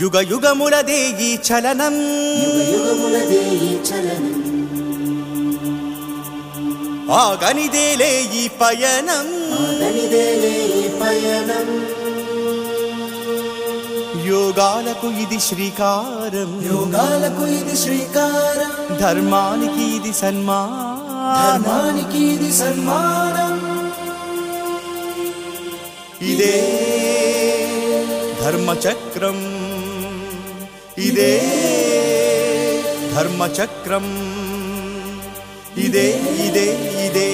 యుగ యుగములదే ఈ చలనం. ఆగనిదేలే ఈ పయనం. ఆగనిదేలే ఈ పయనం. యోగాలకు ఇది శ్రీకారం. యోగాలకు ఇది శ్రీకారం. ధర్మానికి ఇది సన్మానం. ధర్మానికి ఇది సన్మానం. इदे धर्मचक्रम्। इदे धर्मचक्रम्। इदे इदे इदे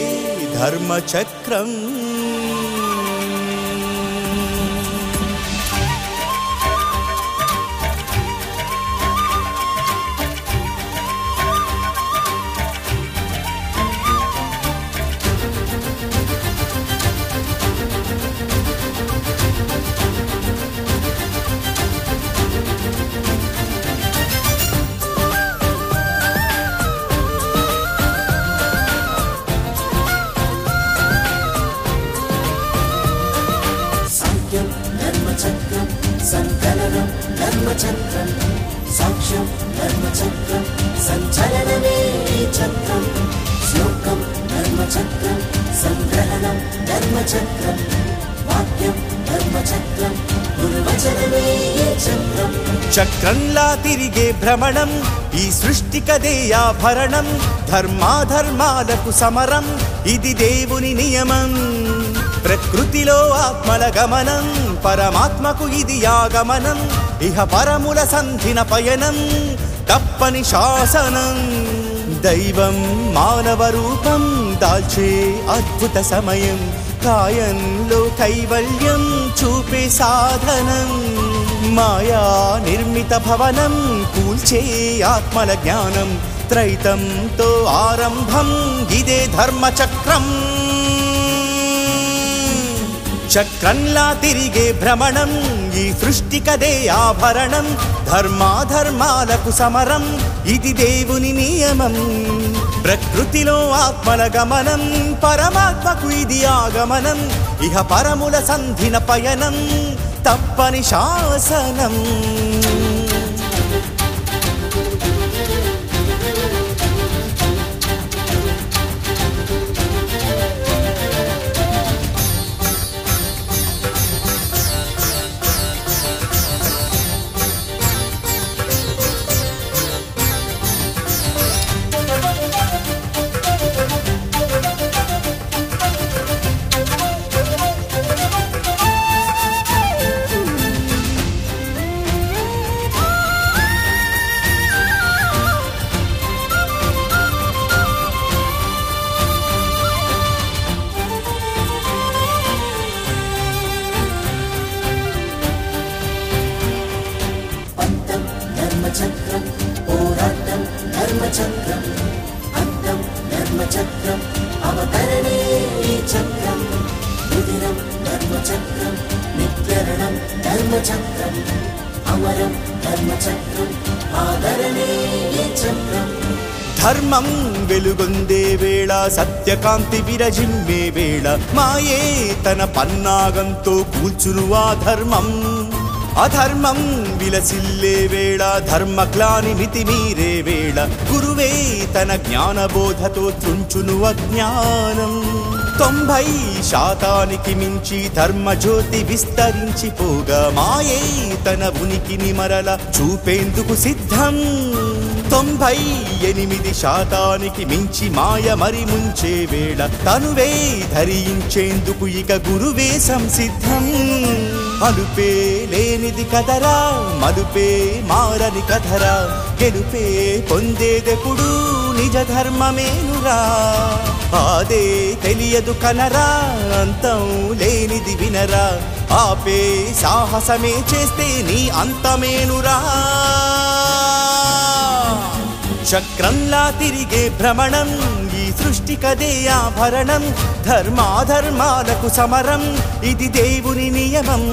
धर्मचक्रम्। ధర్మచక్రం సాక్ష్యం ధర్మచక్రం సంచలనమే చక్రం. శ్లోకం ధర్మచక్రం సంగ్రహణం ధర్మచక్రం వాక్యం ధర్మచక్రం గురువచనమే చక్రం. చక్రంలా తిరిగే భ్రమణం ఈ సృష్టికదే ఆభరణం ధర్మాధర్మాలకు సమరం ఇది దేవుని నియమం. ప్రకృతిలో ఆత్మల గమనం పరమాత్మకు ఇది ఆగమనం ఇహ పరముల సంధిన పయనం తప్పని శాసనం. దైవం మానవ రూపం దాల్చే అద్భుత సమయం కాయంలో కైవల్యం చూపే సాధనం. మాయా నిర్మిత భవనం కూల్చే ఆత్మల జ్ఞానం త్రైతంతో ఆరంభం ఇదే ధర్మచక్రం. చక్రంలా తిరిగే భ్రమణం ఈ సృష్టి కదే ఆభరణం ధర్మాధర్మాలకు సమరం ఇది దేవుని నియమం. ప్రకృతిలో ఆత్మల గమనం పరమాత్మకు ఇది ఆగమనం ఇహ పరముల సంధిన పయనం తప్పని శాసనం. చక్రం అమరం ధర్మచక్రం ఆదరణే చక్రం. ధర్మం వెలుగొందే వేళ సత్యకాంతి విరజిమ్మే వేళ మాయే తన పన్నాగంతో కూల్చును ఆ ధర్మం. అధర్మం విలసిల్లే వేళ ధర్మ క్లాని మితి మీరే వేళ గురువే తన జ్ఞానబోధతో త్రుంచును అజ్ఞానం. తొంభై శాతానికి మించి ధర్మజ్యోతి విస్తరించిపోగా మాయే తన ఉనికిని మరల చూపేందుకు సిద్ధం. తొంభై ఎనిమిది శాతానికి మించి మాయ మరి ముంచే వేళ తనువే ధరించేందుకు ఇక గురువే సంసిద్ధం. అలుపే లేనిది కదరా మలుపే మారని కథరా గెలుపే పొందేదెప్పుడు? నిజ ధర్మమేనురా ఆదే తెలియదు కనరా అంతం లేనిది వినరా. ఆపే సాహసమే చేస్తే నీ అంతమేనురా. చక్రంలా తిరిగే భ్రమణం ఈ సృష్టి కదే ఆభరణం. ధర్మాధర్మాలకు సమరం ఇది దేవుని నియమం.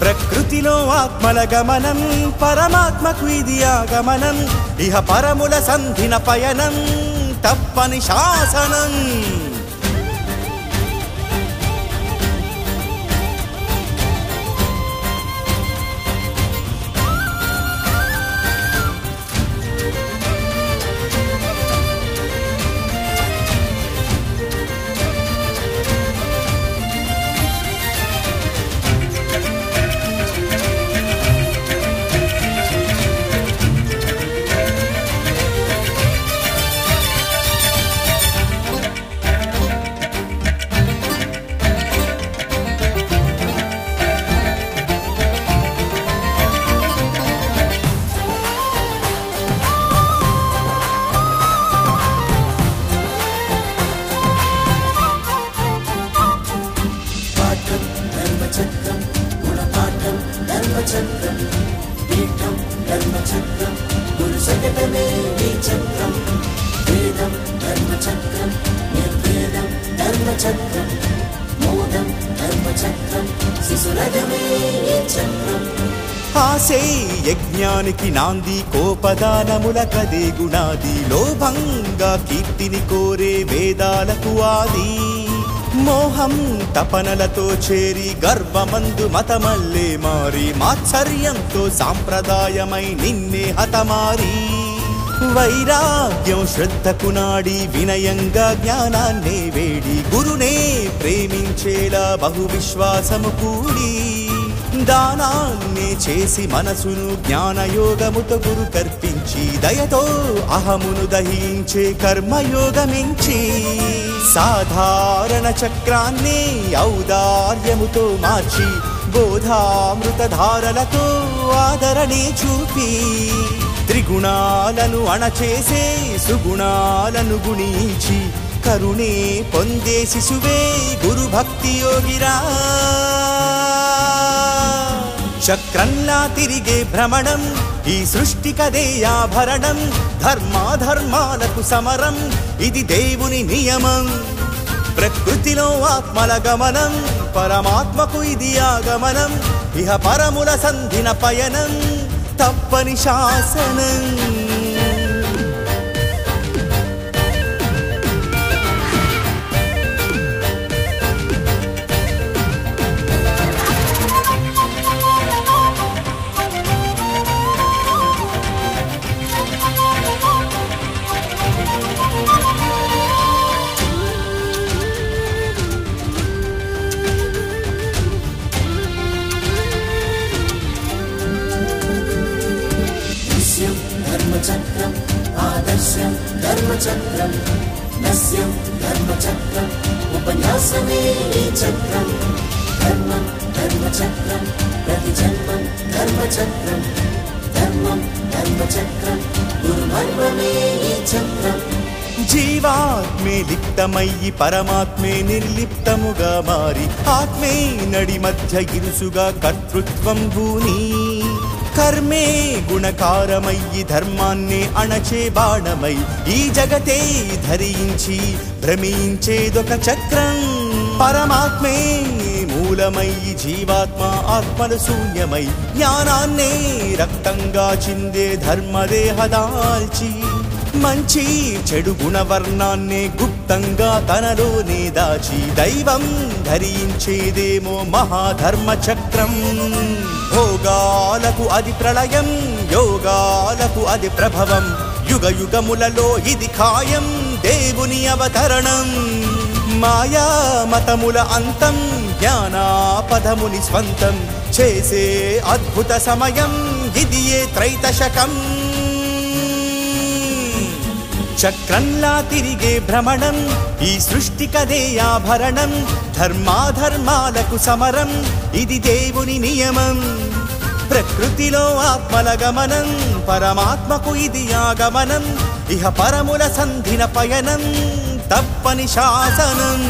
ప్రకృతిలో ఆత్మల గమనం పరమాత్మకు ఇది ఆగమనం ఇహ పరముల సంధిన పయనం తప్పని శాసనం. చక్రం మోదం ధర్మచక్రం శిశురథమే చక్రం ఆసే యజ్ఞానికి నాంది కోపదానముల కదే గుణాది లోభంగా కీర్తిని కోరే వేదాలకు ఆది. మోహం తపనలతో చేరి గర్వమందు మతమల్లే మారి మాత్సర్యంతో సాంప్రదాయమై నిన్నే హతమారి. వైరాగ్యం శ్రద్ధకు నాడి వినయంగా జ్ఞానాన్నే వేడి గురునే ప్రేమించేలా బహు విశ్వాసము కూడి దానాన్ని చేసి మనసును జ్ఞానయోగముతో గురు కర్పించి దయతో అహమును దహించే కర్మయోగమించి సాధారణ చక్రాన్ని ఔదార్యముతో మార్చి బోధామృతధారలతో ఆదరణే చూపి త్రిగుణాలను అణచేసే సుగుణాలను గుణించి కరుణే పొందే శిశువే గురు భక్తి యోగిరా. చక్రంలా తిరిగే భ్రమణం ఈ సృష్టి కదే ఆభరణం ధర్మాధర్మాలకు సమరం ఇది దేవుని నియమం. ప్రకృతిలో ఆత్మల గమనం పరమాత్మకు ఇది ఆగమనం ఇహ పరముల సంధిన పయనం. తప్పని శాసనం. ధర్మచక్రం ఆదర్శం ధర్మచక్రం నస్యం ధర్మచక్రం ఉపన్యాసమే ఈ చక్రం. ధర్మం ధర్మచక్రం ప్రతి జన్మం ధర్మచక్రం. ధర్మం ధర్మచక్రం గురుమర్మమే ఈ చక్రం. జీవాత్మే లిప్తమయ్యి పరమాత్మే నిర్లిప్తముగా మారి ఆత్మే నడి మధ్య ఇరుసుగా కర్తృత్వం భూని కర్మే గుణకారమయ్యి ధర్మాన్ని అణచే బాణమై ఈ జగతే ధరించి భ్రమించేదొక చక్రం పరమాత్మే మూలమయ్యి జీవాత్మ ఆత్మలు శూన్యమై జ్ఞానాన్నే రక్తంగా చిందే ధర్మదేహదాల్చి మంచి చెడు గుణవర్ణాన్నే గుప్తంగా తనలోనే దాచి దైవం ధరించేదేమో మహాధర్మ చక్రం భోగాలకు అది ప్రళయం యోగాలకు అది ప్రభవం. యుగ యుగములలో ఇది ఖాయం దేవుని అవతరణం. మాయా మతముల అంతం జ్ఞానాపదముని స్వంతం. చేసే అద్భుత సమయం ఇది ఏ త్రైతశకం. చక్రంలా తిరిగే భ్రమణం ఈ సృష్టి కదే ఆభరణం ధర్మాధర్మాలకు సమరం ఇది దేవుని నియమం. ప్రకృతిలో ఆత్మల గమనం పరమాత్మకు ఇది ఆగమనం ఇహ పరముల సంధిన పయనం తప్పని శాసనం.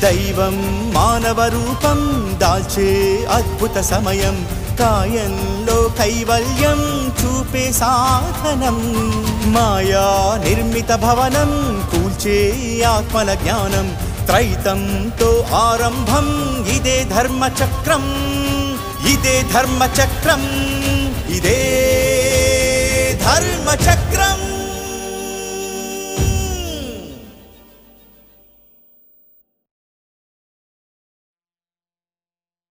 దైవం మానవ రూపం దాల్చే అద్భుత సమయం కాయంలో కైవల్యం చూపే సాధనం. माया निर्मितभवनं कूल्चे आत्मनज्ञानं त्रैतं तु आरम्भम् इदे धर्मचक्रम् इदे धर्मचक्रम् इदे धर्मचक्रम्